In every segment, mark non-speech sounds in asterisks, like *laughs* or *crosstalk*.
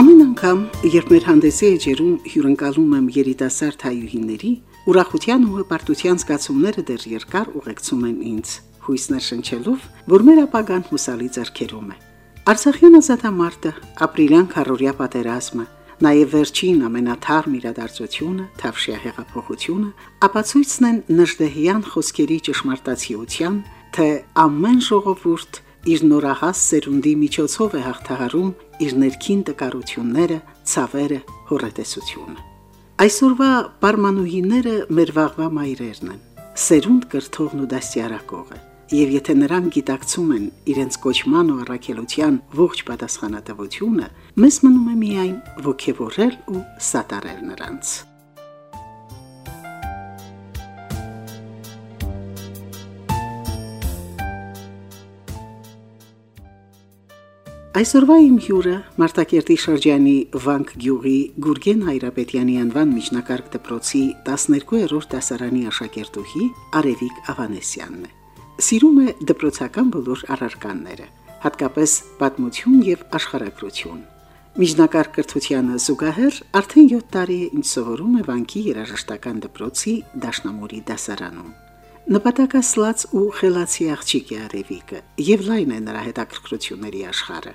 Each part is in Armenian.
Ամեն անգամ, երբ մեր հանդեսի էջերում հյուրընկալում եմ երիտասարդ հայուհիների, ուրախության ու հպարտության զգացումները դեռ երկար ուղեկցում են ինձ, հույսներ շնչելով, որ մեր ապագան հուսալի ձեռքերում է։ Արցախյան ազատամարտը, ապրիլյան քարորիա պատերազմը, նաև վերջին ամենաթարմ իրադարձությունը, Թավշյա հեղափոխությունը, ապացույցն են Նժդեհյան խոսքերի ճշմարտացիության, թե ամեն ժողովուրդ իր նորահաս սերունդի միջոցով է հաղթահարում իր ներքին տկարությունները, ցավերը, հորետեսությունը։ Այսօրվա պարմանուհիները մեր վաղվա մայրերն են, սերունդ կրթողն ու դաստիարակողը։ Եվ եթե նրանք գիտակցում են իրենց կոչման ու առաքելության ողջ պատասխանատվությունը, մեզ մնում է միայն ողջևորել ու սատարել նրանց։ Այսօրվա իմ հյուրը Մարտակերտի շրջանի Վանք գյուղի Գուրգեն Հայրապետյանի անվան միջնակարգ դպրոցի 12-րդ դասարանի աշակերտուհի Արևիկ Ավանեսյանն է։ Սիրում է դպրոցական բոլոր առարկաները, հատկապես պատմություն եւ աշխարհագրություն։ Միջնակարգ կրթությանը զուգահեռ արդեն 7 տարի է ինչ սովորում է Վանքի երաժշտական դպրոցի Դաշնամուրի դասարանում։ Նպատակասլաց ու խելացի աղջիկ է Արևիկը, եւ լայն է նրա հետաքրքրությունների աշխարհը։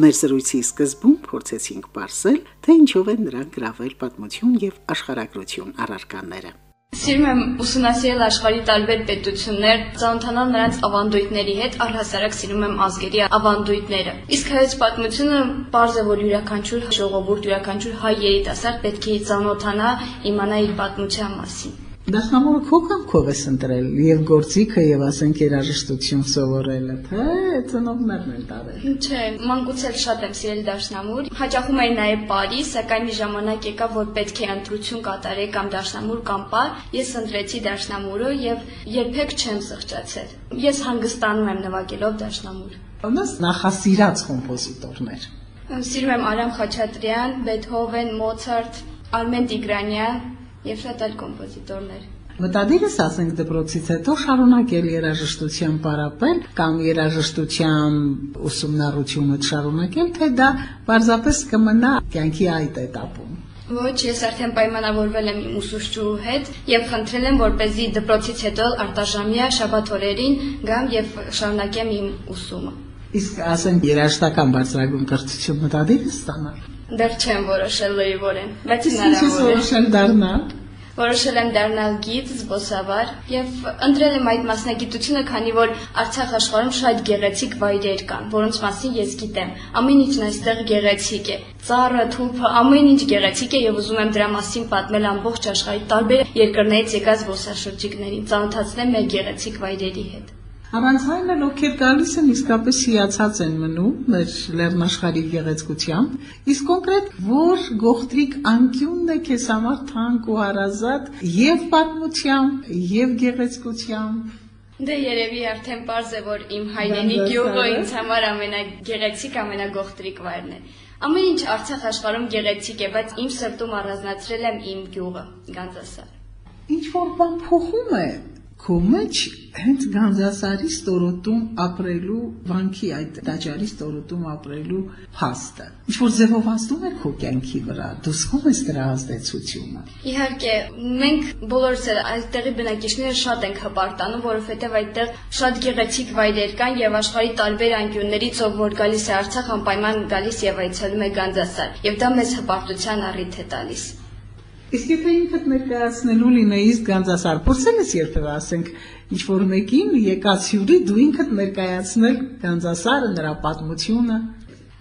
Մեր զրույցի սկզբում փորձեցինք ողջել, թե ինչով են նրանք գravel պատմություն եւ աշխարհագրություն առարկաները։ Սիրում եմ ուսումնասիրել աշխարհի տարբեր պետություններ, ծանոթանալ նրանց ավանդույթների հետ, առհասարակ սիրում եմ ազգերի ավանդույթները։ Իսկ հայոց պատմությունը բարձ է որ յուրաքանչյուր ժողովուրդ, յուրաքանչյուր հայ երիտասարդ պետք է ծանոթանա, իմանա իր պատմության մասին։ Դաշնամուրը քո կամքով ես ընտրել եւ գործիքը եւ ասենք երաժշտություն սովորելը, թե ծնողներն են տարել։ Չէ, մանկուց էլ շատ եմ սիրել դաշնամուր։ Հաճախում էի նաեւ Պարի, սակայն մի ժամանակ եկա, որ պետք է ընտրություն կատարեի կամ դաշնամուր կամ Պար։ Ես ընտրեցի դաշնամուրը եւ երբեք չեմ սղճացել։ Ես հանգստանում եմ նվագելով դաշնամուր։ Ունես նախասիրած կոմպոզիտորներ։ Սիրում եմ Արամ Խաչատրյան, Բեթհովեն, Մոցարտ, Արմեն Տիգրանյան, եւ շատ այլ կոմպոզիտորներ։ Մտադիրս ասենք դպրոցից հետո շարունակել երաժշտության պարապել կամ երաժշտության ուսումնառությունը շարունակել, թե դա պարզապես կմնա կյանքի այդ этаպում։ Ոչ, ես արդեն պայմանավորվել եմ իմ ուսուցչու հետ եւ խնդրել եմ, որպեսզի դպրոցից հետո արտաժամյա շաբաթ օրերին գամ եւ շարունակեմ իմ ուսումը։ Իսկ ասենք երաժշտական բարձրագույն կրթություն մտադիր է ստանալ։ Դեռ չեմ որոշել լրիվորեն, բայց հնարավոր է։ որոշել դառնալ որոշել եմ դառնալ գիծ, զբոսավար եւ ընտրել եմ այդ մասնագիտությունը, քանի որ Արցախ աշխարհում շատ գեղեցիկ վայրեր կան, որոնց մասին ես գիտեմ։ Ամեն ինչն այստեղ գեղեցիկ է։ Ծառը, թուփը, ամեն ինչ գեղեցիկ է եւ ուզում եմ դրա մասին պատմել ամբողջ աշխարհի տարբեր երկրներից եկած զբոսաշրջիկներին, ծանոթացնել մեր գեղեցիկ վայրերի հետ։ Առանց այն էլ ովքեր գալիս են իսկապես հիացած են մնում մեր լեռնաշխարհի գեղեցկությամբ, իսկ կոնկրետ որ գողտրիկ անկյունն է քեզ համար թանկ ու հարազատ եւ պատմությամբ եւ գեղեցկությամբ Դե երևի արդեն པարզ է որ իմ հայրենի գյուղը ինձ համար ամենագեղեցիկ, ամենագողտրիկ վայրն է։ Ամեն ինչ Արցախ աշխարհում գեղեցիկ է, բայց իմ սրտում առանձնացրել եմ իմ գյուղը, Գանձասար։ Ինչ որ բան փոխում է քո մեջ հենց Գանձասարի ստորոտում ապրելու վանքի այդ տաճարի ստորոտում ապրելու փաստը ինչ որ ձևովացնում է քո կյանքի վրա դու զգում ես դրա ազդեցությունը իհարկե մենք բոլորս այդտեղի բնակիչները շատ ենք հպարտանում որովհետև այդտեղ շատ գեղեցիկ վայրեր կան եւ աշխարհի տարբեր անկյուններից ով որ գալիս է Արցախ անպայման գալիս եւ այցելում է Գանձասար եւ դա մեզ հպարտության առիթ է տալիս Իսկ եթե ինքդ ներկայացնելու լինեիս Գանձասար, փորձել ես երբևէ ասենք ինչ որ մեկին եկած հյուրի դու ինքդ ներկայացնել Գանձասարը, նրա պատմությունը։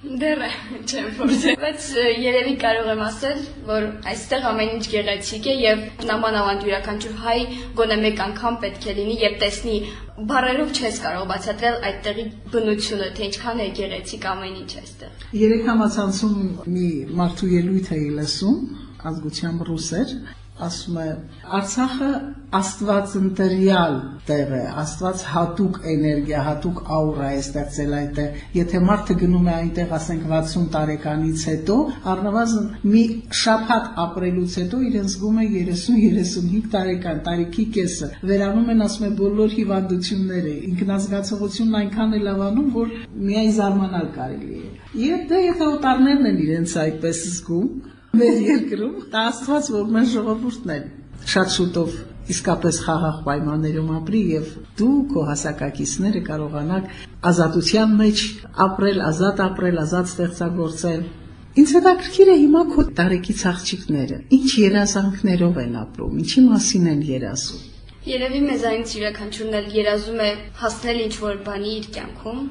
Դեռ չեմ փորձել, բայց երևի կարող եմ ասել, որ այստեղ ամեն ինչ գեղեցիկ է եւ նամանավանդ յուրաքանչյուր հայ գոնե մեկ անգամ պետք է լինի եւ տեսնի բարերով չես կարող բացատրել այդտեղի բնությունը, թե ինչքան է գեղեցիկ ամեն ինչ այստեղ։ Երեք համացանցում մի մարդու ելույթ էի լսում, ազգությամբ ռուսեր, ասում է Արցախը Աստված ընտրյալ տեղ է, Աստված հատուկ էներգիա, հատուկ աուրա է ստեղծել այդտեղ։ Եթե մարդը գնում է այնտեղ, ասենք 60 տարեկանից հետո, առնվազն մի շաբաթ ապրելուց հետո իրեն զգում է 30-35 տարեկան, տարիքի կեսը։ Վերանում են, ասում է, բոլոր հիվանդությունները, ինքնազգացողությունն այնքան է լավանում, որ միայն զարմանալ կարելի է։ Եվ դա եթե օտարներն են իրենց այդպես զգում, մեր երկրում, դա Աստված, որ մեր ժողովուրդն է շատ շուտով իսկապես խաղաղ պայմաններում ապրի եւ դու քո հասակակիցները կարողանաք ազատության մեջ ապրել, ազատ ապրել, ազատ ստեղծագործել։ Ինչ հետաքրքիր է հիմա քո տարեկից աղջիկները, ինչ երազանքներով են ապրում, ինչի մասին են երազում։ Երևի մեզանից յուրաքանչյուրն էլ երազում է հասնել ինչ-որ բանի իր կյանքում։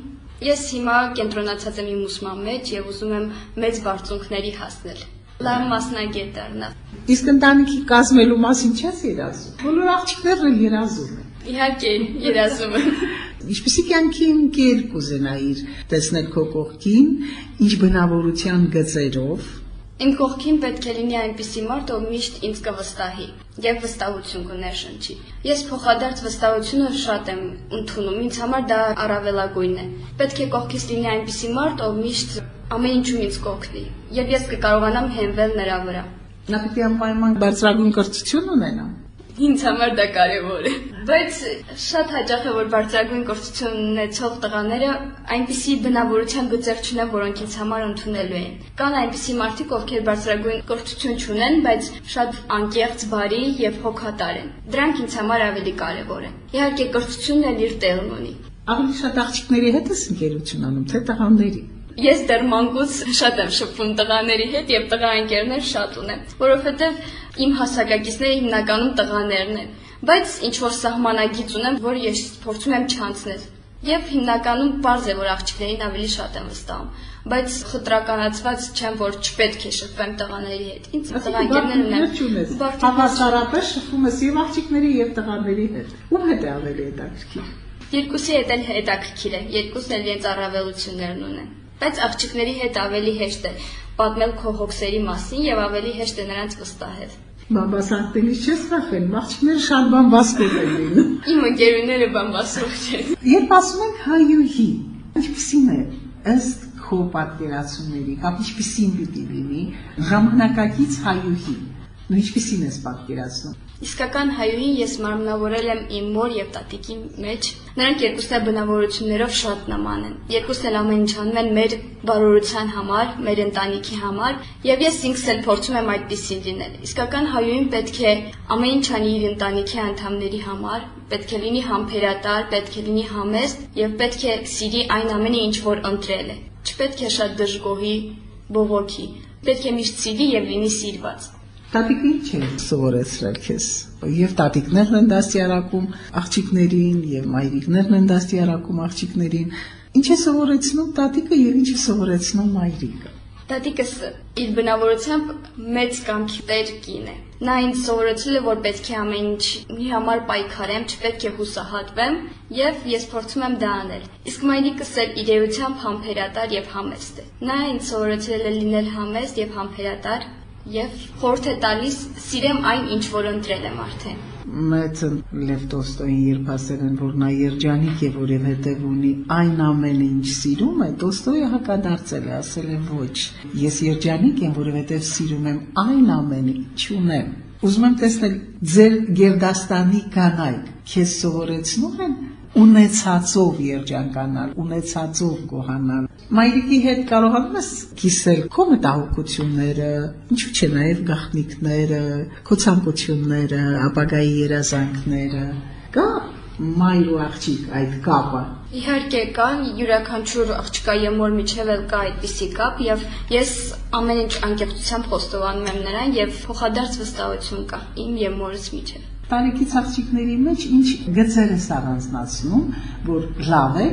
Ես հիմա կենտրոնացած եմ իմ ուսման մեջ եւ ուզում եմ մեծ բարձունքների հասնել լավ մասնագետ դառնա։ Իսկ ընտանիքի կազմելու մասին չես երազում։ Բոլոր աղջիկներն էլ երազում են։ Իհարկե, երազում եմ։ *laughs* Ինչպեսի կյանքի ընկեր կուզենայիր տեսնել քո կողքին, ինչ բնավորության գծերով, Իմ կողքին պետք է լինի այնպիսի մարդ, ով միշտ ինձ կվստահի եւ վստահություն կներշնչի։ Ես փոխադարձ վստահությունը շատ եմ ընդունում, ինձ համար դա առավելագույն է։ Պետք է կողքից լինի այնպիսի մարդ, ով միշտ ամեն ինչում ինձ կօգնի, եւ ես կկարողանամ հենվել նրա վրա։ Նա պիտի անպայման բարձրագույն կրթություն ունենա։ Ինձ համար դա կարևոր է։ Բայց շատ հաճախ է, որ բարձրագույն կրթություն ունեցող տղաները այնպիսի բնավորության գծեր չունեն, որոնք ինձ համար ընդունելու են։ Կան այնպիսի մարդիկ, ովքեր բարձրագույն կրթություն չունեն, բայց շատ անկեղծ, բարի եւ հոգատար են։ Դրանք ինձ համար ավելի կարևոր են։ Իհարկե կրթությունն էլ իր տեղն ունի։ Ավելի շատ աղջիկների հետ ես ընկերություն անում, թե տղաների։ Ես դեռ մանկուց շատ եմ շփվում տղաների հետ եւ տղա ընկերներ շատ ունեմ, որովհետեւ իմ հասակակիցները հիմնականում տղաներն են, բայց ինչ որ սահմանագիծ ունեմ, որ ես փորձում եմ չանցնել։ Եվ հիմնականում բարձ է, որ աղջիկներին ավելի շատ եմ վստահում, բայց խտրականացված չեմ, որ չպետք է շփվեմ տղաների հետ։ Ինձ տղաներն ունեն։ Հավասարապես շփվում ես եւ աղջիկների եւ տղաների հետ։ Ում հետ է ավելի հետաքրքիր։ Երկուսի հետ էլ հետաքրքիր է, երկուսն էլ իրենց առավելություններն ունեն բայց աղջիկների հետ ավելի հեշտ է պատմել քո հոգսերի մասին եւ ավելի հեշտ է նրանց վստահել։ Բամբասանքներից չես վախենում, աղջիկները շատ բամբասկող են լինում։ Իմ ընկերուները բամբասող չեն։ Երբ ասում ենք հայուհի, ինչպեսին է ըստ քո պատկերացումների, կամ ինչպեսին պիտի լինի ժամանակակից հայուհի։ Ու ինչպեսին ես պատկերացնում։ Իսկական հայուհին ես մարմնավորել եմ իմ մոր եւ տատիկի մեջ։ Նրանք երկուսն էլ բնավորություններով շատ նման են։ Երկուսն էլ ամեն ինչ անում են մեր բարօրության համար, մեր ընտանիքի համար, եւ ես ինքս էլ փորձում եմ այդպեսին լինել։ Իսկական հայուհին պետք է ամեն ինչ անի իր ընտանիքի անդամների համար, պետք է լինի համբերատար, պետք է լինի համեստ եւ պետք է սիրի այն ամենը, ինչ որ ընտրել է։ Չպետք է շատ դժգոհի, բողոքի։ Պետք է միշտ սիրի եւ լինի սիրված։ Տատիկը ինչ է սովորեցրել քեզ։ Եվ տատիկներն են դաստիարակում աղջիկներին, եւ մայրիկներն են դաստիարակում աղջիկներին։ Ինչ է սովորեցնում տատիկը եւ ինչ է սովորեցնում մայրիկը։ Տատիկս իր բնավորությամբ մեծ կամքի տեր կին է։ Նա ինձ սովորեցրել է, որ պետք է ամեն ինչի համար պայքարեմ, չպետք է հուսահատվեմ, եւ ես փորձում եմ դա անել։ Իսկ մայրիկս էլ իրեությամբ համբերատար եւ համեստ է։ Նա ինձ սովորեցրել է լինել համեստ եւ համբերատար, եւ խորհուրդ է տալիս սիրեմ այն, ինչ որ ընտրել եմ արդեն։ Մեծ Լև Տոլստոյին երբ ասել են, որ նա երջանիկ է, որովհետև ունի այն ամենը, ինչ սիրում է, Տոլստոյը հակադարձել է, ասել է ոչ։ Ես երջանիկ եմ, որովհետև սիրում եմ այն ամենը, ինչ ունեմ։ Ուզում եմ տեսնել ձեր Գերդաստանի կանայք քեզ սովորեցնում են ունեցածով երջանկանալ, ունեցածով գոհանալ։ Մայրիկի հետ կարողանում ես կիսել քո մտահոգությունները, ինչու՞ չէ նաև գաղտնիքները, քո ցանկությունները, ապագայի երազանքները։ Կա մայր ու աղջիկ այդ կապը։ Իհարկե կա, յուրաքանչյուր աղջկա եւ մոր միջև էլ կա այդպիսի կապ եւ ես ամեն ինչ անկեղծությամբ խոստովանում եմ նրան եւ փոխադարձ վստահություն կա իմ եւ մորս միջև։ տարեկից աղջիկների մեջ ինչ գծեր է առանձնացնում, որ լավ է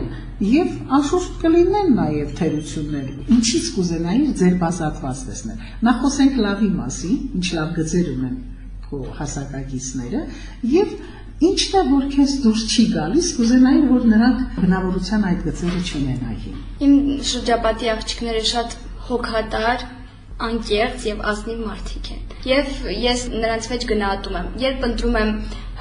եւ անշուշտ կլինեն նաեւ թերություններ։ Ինչից կուզենայի ձեր բազատված տեսնել։ Նախոսենք լավի մասին, ինչ լավ գծեր ունեն քո հասակակիցները եւ ինչն է որ քեզ դուրս չի գալիս, կուզենայի որ նրանք բնավորության այդ գծերը չունենային։ Իմ շրջապատի աղջիկները շատ հոգատար, անկեղծ եւ ազնիվ մարդիկ են։ Եվ ես նրանց մեջ գնահատում եմ։ Երբ ընտրում եմ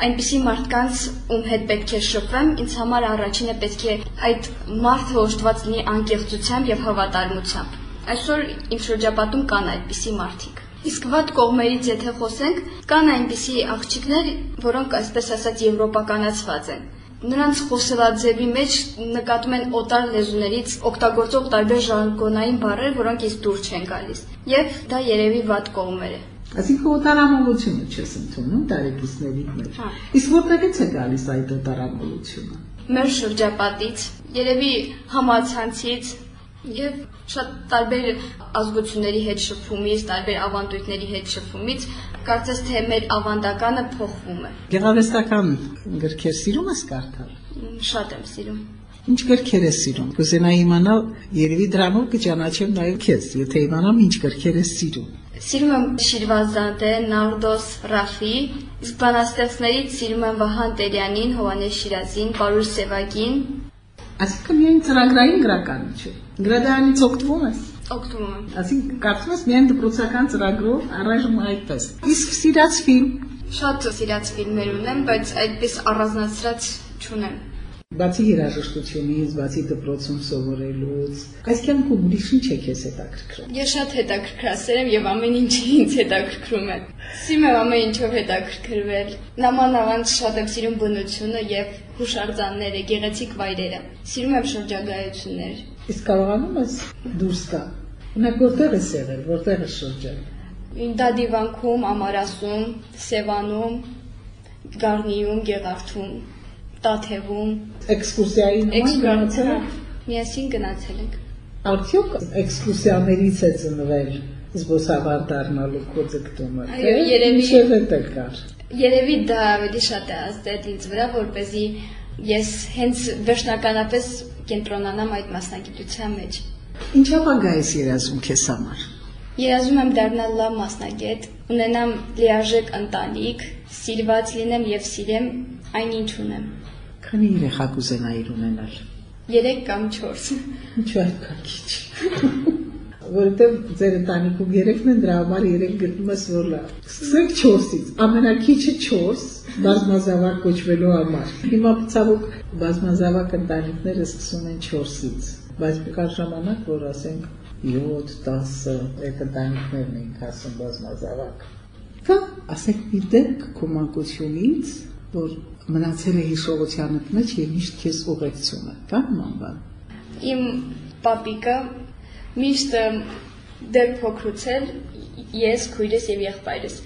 այնպիսի մարդկանց, ում հետ պետք է շփվեմ, ինձ համար առաջինը պետք է այդ մարդը օժտված լինի անկեղծությամբ եւ հավատարմությամբ։ Այսօր իմ շրջապատում կան այդպիսի մարդիկ։ Իսկ վատ կողմերից եթե խոսենք, կան այնպիսի աղջիկներ, որոնք այսպես ասած եվրոպականացված են նրանց խոսելաձևի մեջ նկատում են օտար լեզուներից օգտագործող տարբեր ժարգոնային բառեր, որոնք իս դուր չեն գալիս։ Եվ դա երևի վատ կողմեր է։ Այսինքն օտարամոլությունը չես ընդունում տարեկիցների մեջ։ Հա։ Իսկ որտեղից է գալիս այդ օտարամոլությունը։ Մեր շրջապատից, երևի համացանցից եւ շատ տարբեր ազգությունների հետ շփումից, տարբեր ավանդույթների հետ շփումից կարծես թե մեր ավանդականը փոխվում է։ Գեղարվեստական գրքեր սիրում ես կարդալ։ Շատ եմ սիրում։ Ինչ գրքեր ես սիրում։ Կուզենայի իմանալ, երևի դրանով կճանաչեմ նաև քեզ, եթե իմանամ ինչ գրքեր ես սիրում։ Սիրում եմ Շիրվազադե, Նարդոս, Ռաֆի, իսկ բանաստեղծներից սիրում եմ Վահան Տերյանին, Հովանես Շիրազին, Պարուլ Սևակին, Այսինքն միայն ծրագրային չէ։ Գրադարանից օգտվում ես։ օգտվում եմ։ Այսինքն կարծում ես միայն դպրոցական ծրագրով առայժմ այդպես։ Իսկ սիրած ֆիլմ Շատ սիրած ֆիլմեր ունեմ, բայց այդպես առանձնացրած չունեմ։ Բացի երաժշտությունից, բացի դպրոցում սովորելուց, այս կյանքում ուրիշ ինչ է քեզ հետաքրքրում։ Ես շատ հետաքրքրասեր եմ եւ ամեն ինչը ինձ հետաքրքրում է։ Սիրում եմ ամեն ինչով հետաքրքրվել։ Նամանավանդ շատ եմ սիրում բնությունը եւ հուշարձանները, գեղեցիկ վայրերը։ Սիրում եմ շրջագայություններ։ Իսկ կարողանում ես դուրս գա։ Ունեք որտեղ ես եղել, որտեղ ես շրջել։ Դադիվանքում, Ամարասում, Սևանում, Գառնիում, Գեղարդում, Տաթևում, Էքսկուրսիայի նման գնացել եք։ միասին գնացել ենք։ Արդյոք էքսկուրսիաներից է ծնվել զբոսավար դառնալու քո ձգտումը։ Այո, երևի- Ինչև է դա կար։ Երևի դա ավելի շատ է ազդել ինձ վրա, որ เป զի ես հենց վերջնականապես կենտրոնանամ այդ մասնագիտության մեջ։ Ինչ ապագա ես երազում քեզ համար։ Երազում եմ դառնալ լավ մասնագետ, ունենամ լիարժեք ընտանիք, սիրված լինեմ եւ սիրեմ այն ինչ ունեմ։ Քանի երեխա կուզենայիր ունենալ։ 3 կամ 4։ Ինչու այդքան քիչ։ Որովհետև ձեր ընտանիքում երեքն են դրա համար երեք գտնում ես որ լավ։ Սկսենք 4-ից, ամենակիչը 4 բազմազավակ կոչվելու համար։ Հիմա ցավոք բազմազավակ ընտանիքները սկսում են 4-ից, բայց կար ժամանակ, որ ասենք 7-10 այդ ընտանիքներն են ասում բազմազավակ։ Կա, ասենք մի դեպք քո մանկությունից, որ մնացել է հիշողությանդ մեջ եւ միշտ քեզ ուղեկցում է, կա նման բան։ Իմ պապիկը միշտ դեռ փոքրուց ես, քույրս եւ եղբայրս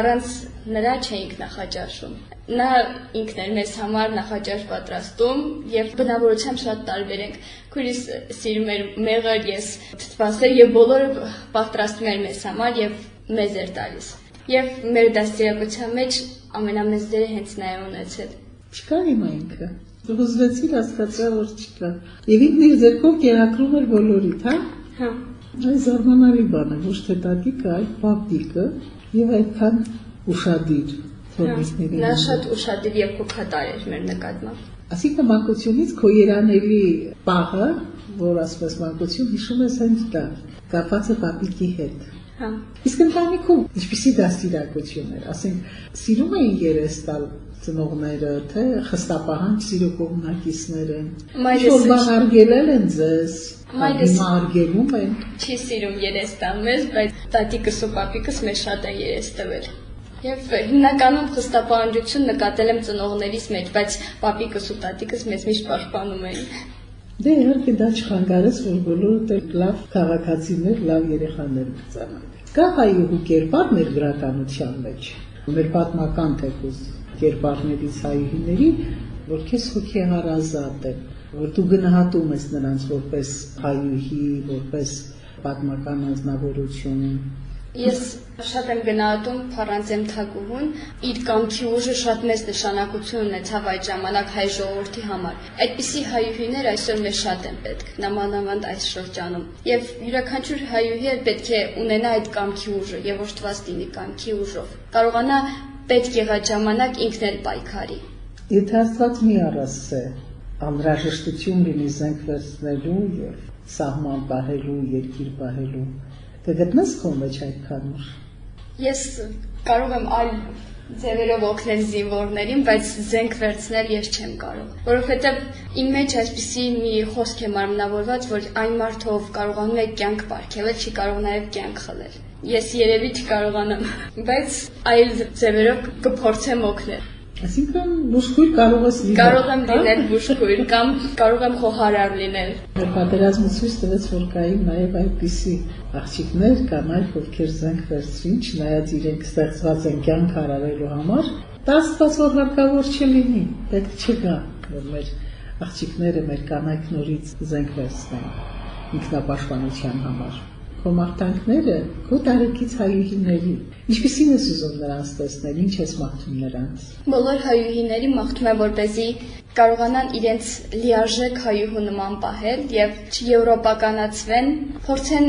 առանց նրա չէինք նախաճաշում։ Նա ինքն էր մեզ համար նախաճաշ պատրաստում եւ բնավորությամբ շատ տարբեր ենք։ Քույրս սիրում էր մեղր, ես թթվասեր եւ բոլորը պատրաստում էր մեզ համար եւ մեզ էր տալիս։ Եվ մեր դաստիարակության մեջ ամենամեծ դերը հենց նա է ունեցել։ Չկա հիմա ինքը։ Հուզվեցիր հասկացա, որ չկա։ Եվ ինքն իր ձեռքով կերակրում էր բոլորիդ, հա։ Հա։ Այս զարմանալի բան է, ոչ թե տատիկը, այլ պապիկը եւ այդքան ուշադիր թողնիկների։ Նա շատ ուշադիր եւ հոգատար էր մեր նկատմամբ։ Այսինքն մանկությունից քո երանելի պահը, որ ասված մանկություն հիշում ես հենց դա, կապված է պապիկի հետ։ Հա։ Իսկ ընտանիքում ինչպիսի դաստիարակություն էր, ասենք, սիրում էին երես տալ ծնողները, թե խստապահանջ սիրո կողմնակիցները։ Մայրս Ինչ-որ բան արգելել են ձեզ, Մայրս- արգելում են։ Չի սիրում երես տալ մեզ, բայց տատիկս ու պապիկս մեզ շատ են երես տվել։ Եվ հիմնականում խստապահանջություն նկատել եմ ծնողներիս մեջ, բայց պապիկս ու տատիկս մեզ միշտ պաշտպանում էին։ Դե իհարկե դա չխանգարեց, որ բոլորը լավ քաղաքացիներ, լավ երեխաներ կծանոթ։ Կա հայուհու կերպար մեր գրականության մեջ, մեր պատմական թեկուզ կերպարներից հայուհիների, որ քեզ հոգեհարազատ են, որ դու գնահատում ես նրանց որպես հայուհի, որպես պատմական անձնավորություն, Ես շատ եմ գնահատում Փառանձեմ Թագուհուն, իր կամքի ուժը շատ մեծ նշանակություն ունեցավ այդ ժամանակ հայ ժողովրդի համար։ Այդպիսի հայուհիներ այսօր մեզ շատ են պետք, նամանավանդ այս շրջանում։ Եվ յուրաքանչյուր հայուհի էլ պետք է ունենա այդ կամքի ուժը եւ օժտված լինի կամքի ուժով։ Կարողանա պետք եղած ժամանակ ինքն էլ պայքարի։ Եթե Աստված մի առասե անհրաժեշտություն լինի զենք վերցնելու եւ սահման պահելու, երկիր պահելու, կգտնես քո մեջ այդքան ուժ։ Ես կարող եմ այլ ձևերով օգնել զինվորներին, բայց զենք վերցնել ես չեմ կարող, որովհետև իմ մեջ այսպիսի մի խոսք է մարմնավորված, որ այն մարդով կարողանում է կյանք ապարգևել, չի կարող նաև կյանք խլել։ Ես երևի չկարողանամ, *laughs* բայց այլ ձևերով կփորձեմ օգնել։ Այսինքն բուժքույր կարող ես լինել։ Կարող եմ լինել բուժքույր կամ կարող եմ խոհարար լինել։ Պատերազմը ցույց տվեց, որ կային նաև այդպիսի աղջիկներ, կանայք, ովքեր զենք վերցրին, չնայած իրենք ստեղծված են կյանք հարարելու համար, դա աստված որ հարկավոր չլինի, պետք չգա, որ մեր աղջիկները, մեր կանայք նորից զենք վերցնեն ինքնապաշտպանության համար քո մարտանքները քո տարեկից հայուհիների ինչպեսին ես ուզում նրանց տեսնել ինչ ես մաղթում նրանց բոլոր հայուհիների մաղթում եմ որպեսզի կարողանան իրենց լիարժեք հայուհու նման պահել եւ չեվրոպականացվեն փորձեն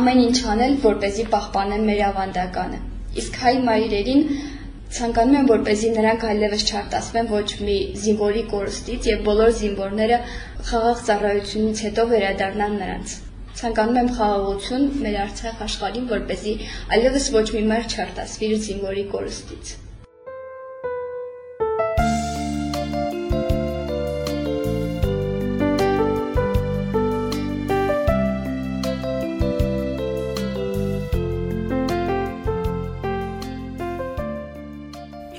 ամեն ինչ անել որպեսզի պահպանեն մեր ավանդականը իսկ հայ մայրերին ցանկանում եմ որպեսզի նրանք այլևս չարտասվեն ոչ մի զինվորի կորստից եւ բոլոր զինվորները խաղաղ ծառայությունից հետո վերադառնան նրանց Ցանկանում եմ խաղաղություն մեր Արցախ աշխարհին, որպեսզի այլևս ոչ մի մեր չարտասվի իր զինվորի կորստից։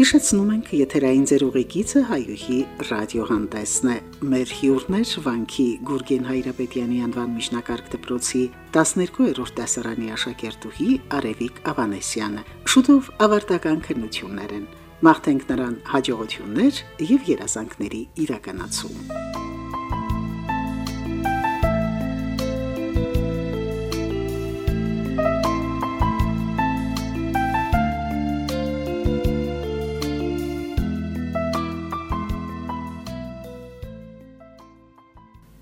Հիշեցնում ենք եթերային ձեր ուղեկիցը հայուհի ռադիոհանդեսն է։ Մեր հյուրներ Վանքի Գուրգեն Հայրապետյանի անվան միջնակարգ դպրոցի 12-րդ դասարանի աշակերտուհի Արևիկ Ավանեսյանը։ Շուտով ավարտական քննություններ են։ Մաղթենք նրան հաջողություններ եւ երազանքների իրականացում։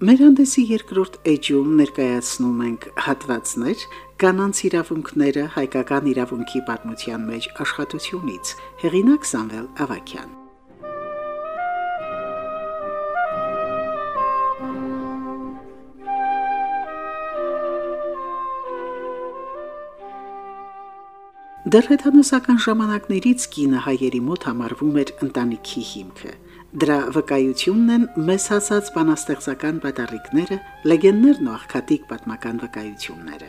Մեր հանդեսի երկրորդ էջում ներկայացնում ենք հատվածներ կանանց իրավունքները հայկական իրավունքի պատմության մեջ աշխատությունից։ Հեղինակ Սամվել Ավակյան։ Դեռ հեթանոսական ժամանակներից կինը հայերի մոտ համարվում էր ընտանիքի հիմքը։ Դրա վկայությունն են մեզ հասած բանաստեղծական պատառիկները, լեգենդներն ու աղքատիկ պատմական վկայությունները։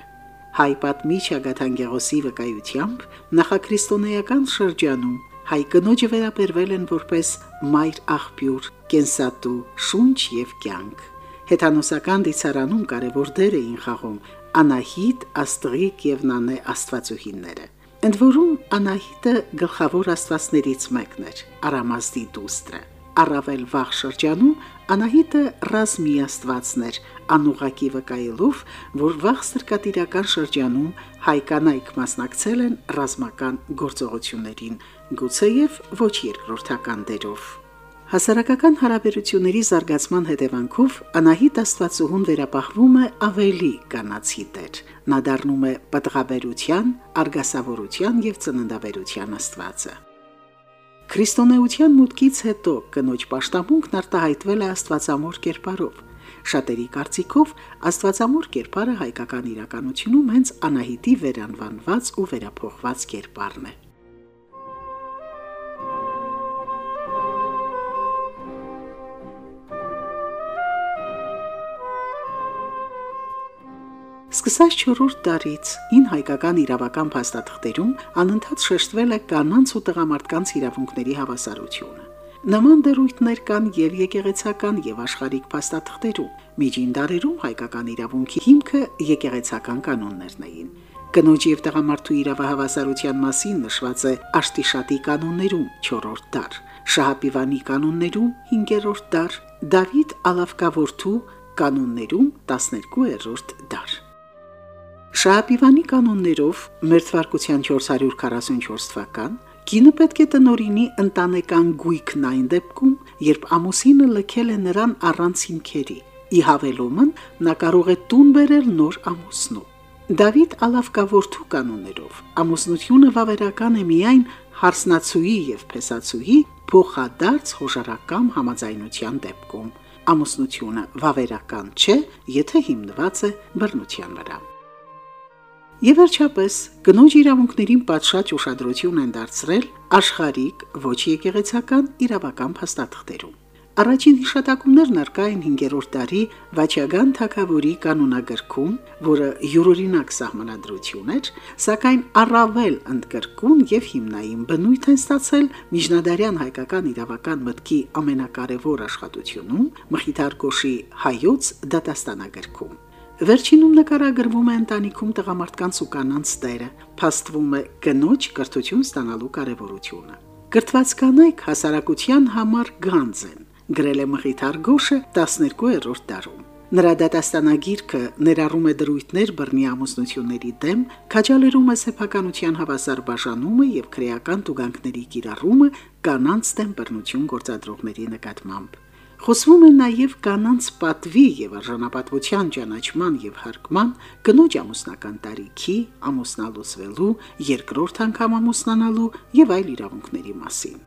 Հայ պատմիչ Ագաթան Գեղոսի վկայությամբ նախաքրիստոնեական շրջանում հայ կնոջը վերաբերվել են որպես մայր աղբյուր, կենսատու, շունչ եւ կյանք։ Հեթանոսական դիցարանում կարևոր դեր էին խաղում Անահիտ, Աստրիկ եւ Նանե աստվածուհիները։ Ընդ որում Անահիտը գլխավոր աստվածներից մեկն էր, Արամազդի դուստրը առավել վաղ շրջանում Անահիտը ռազմի աստվածներ անուղակի վկայելով, որ վաղ սրկատիրական շրջանում հայ կանայք մասնակցել են ռազմական գործողություններին, գուցեև ոչ երկրորդական դերով։ Հասարակական հարաբերությունների զարգացման հետևանքով Անահիտ Աստվածուհուն վերապահվում է ավելի կանացի դեր։ Նա դառնում է պատղաբերության, արգասավորության եւ ծննդաբերության աստվածը։ Քրիստոնեության մուտքից հետո կնոջ պաշտամունքն արտահայտվել է Աստվածամոր կերպարով։ Շատերի կարծիքով Աստվածամոր կերպարը հայկական իրականությունում հենց Անահիտի վերանվանված ու վերափոխված կերպարն է։ Սկսած 4-րդ դարից ին հայկական իրավական փաստաթղթերում անընդհատ շեշտվել է կանանց ու տղամարդկանց իրավունքների հավասարությունը։ Նման դերույթներ կան եւ եկեղեցական եւ աշխարհիկ փաստաթղթերում։ Միջին դարերում հայկական իրավունքի հիմքը եկեղեցական կանոններն էին։ Կնոջ եւ տղամարդու իրավահավասարության մասին նշված է Աշտիշատի կանոններում 4-րդ դար, Շահապիվանի կանոններում 5-րդ դար, Դավիթ Ալավկավորթու կանոններում 12-րդ դար։ Շահապիվանի կանոններով մեր թվարկության 444 թվական Կինը պետք է տնորինի ընտանեկան գույքն այն դեպքում, երբ ամուսինը լքել է նրան առանց հիմքերի։ Ի հավելումն նա կարող է տուն բերել նոր ամուսնու։ Դավիթ Ալավկավորթու կանոններով. Ամուսնությունը վավերական է միայն հարսնացուի եւ փեսացուի փոխադարձ հոժարակամ համաձայնության դեպքում։ Ամուսնությունը վավերական չէ, եթե հիմնված է բռնության վրա։ Եվ վերջապես, կնոջ իրավունքներին պատշաճ ուշադրություն են դարձրել աշխարհիկ ոչ եկեղեցական իրավական փաստաթղթերում։ Առաջին հիշատակումներն արկա են 5-րդ դարի Վաչագան թագավորի կանոնագրքում, որը յուրօրինակ սահմանադրություն էր, սակայն առավել ընդգրկուն եւ հիմնային բնույթ են ստացել միջնադարյան հայկական իրավական մտքի ամենակարևոր աշխատությունում Մխիթար Կոշի հայոց դատաստանագրքում։ Վերջինում նկարագրվում է ընտանիքում տղամարդկանց ու կանանց տերը, փաստվում է կնոջ կրթություն ստանալու կարևորությունը։ Կրթված կանայք հասարակության համար գանձ են, գրել է Մխիթար Գոշը 12-րդ դարում։ Նրա դատաստանագիրքը ներառում է դրույթներ բռնի ամուսնությունների դեմ, քաջալերում է սեփականության հավասար բաժանումը եւ քրեական տուգանքների կիրառումը կանանց դեմ բռնություն գործադրողների նկատմամբ։ Խոսվում է նաև կանանց պատվի եւ արժանապատվության ճանաչման եւ հարկման, կնոջ ամուսնական տարիքի, ամուսնալուծվելու, երկրորդ անգամ ամուսնանալու եւ այլ իրավունքների մասին։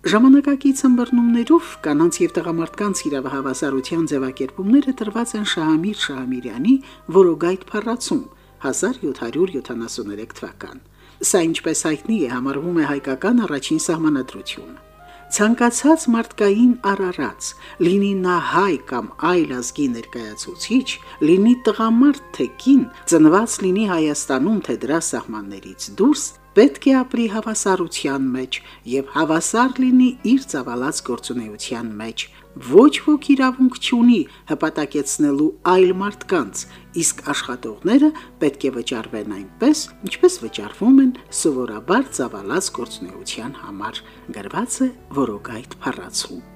Ժամանակակից ըմբռնումներով կանանց եւ տղամարդկանց իրավահավասարության ձևակերպումները տրված են Շահամիր Շահամիրյանի Որոգայթ փառացում 1773 թվական։ Սա ինչպես հայտնի է համարվում է հայկական առաջին սահմանադրությունը։ Ցանկացած մարդկային արարած, լինի նա հայ կամ այլ ազգի ներկայացուցիչ, լինի տղամարդ թե կին, ծնված լինի Հայաստանում թե դրա սահմաններից դուրս, պետք է ապրի հավասարության մեջ եւ հավասար լինի իր ծավալած գործունեության մեջ։ Ոչ ոք իրավունք չունի հպատակեցնելու այլ մարդկանց, իսկ աշխատողները պետք է վճարվեն այնպես, ինչպես վճարվում են սովորաբար ծավալած գործունեության համար։ Գրված է որոգայթ փառացում։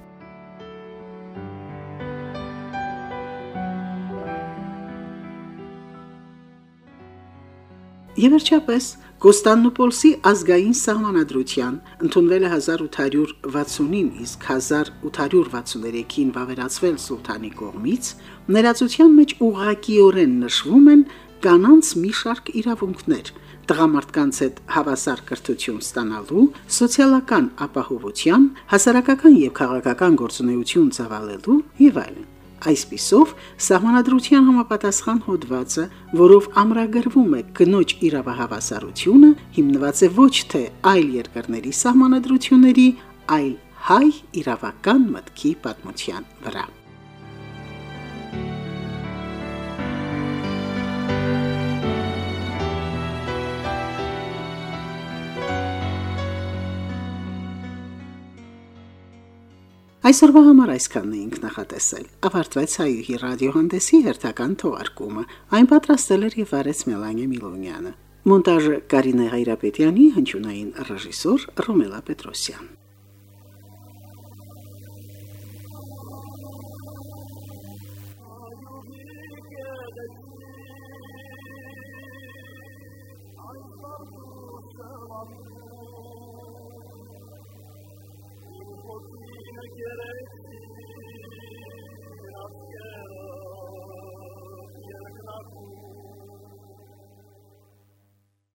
Եվ վերջապես Կոստանդնուպոլսի ազգային սահմանադրության ընդունվել է 1860-ին, իսկ 1863-ին վավերացվել սուլթանի կողմից, ներածության մեջ ուղղակիորեն նշվում են կանանց մի շարք իրավունքներ, տղամարդկանց հետ հավասար կրթություն ստանալու, սոցիալական ապահովության, հասարակական եւ քաղաքական գործունեություն ծավալելու եւ այլն։ Այսպիսով, սահմանադրության համապատասխան հոդվածը, որով ամրագրվում է կնոջ իրավահավասարությունը, հիմնված է ոչ թե այլ երկրների սահմանադրությունների, այլ հայ իրավական մտքի պատմության վրա։ Այսօրվա համար այսքանն էինք նախատեսել։ Ավարտվեց հայուհի ռադիոհանդեսի հերթական թողարկումը։ Այն պատրաստել էր եւ արեց Մելանե Միլոնյանը։ Մոնտաժը Կարինե Հայրապետյանի, հնչյունային ռեժիսոր Ռոմելա Պետրոսյան։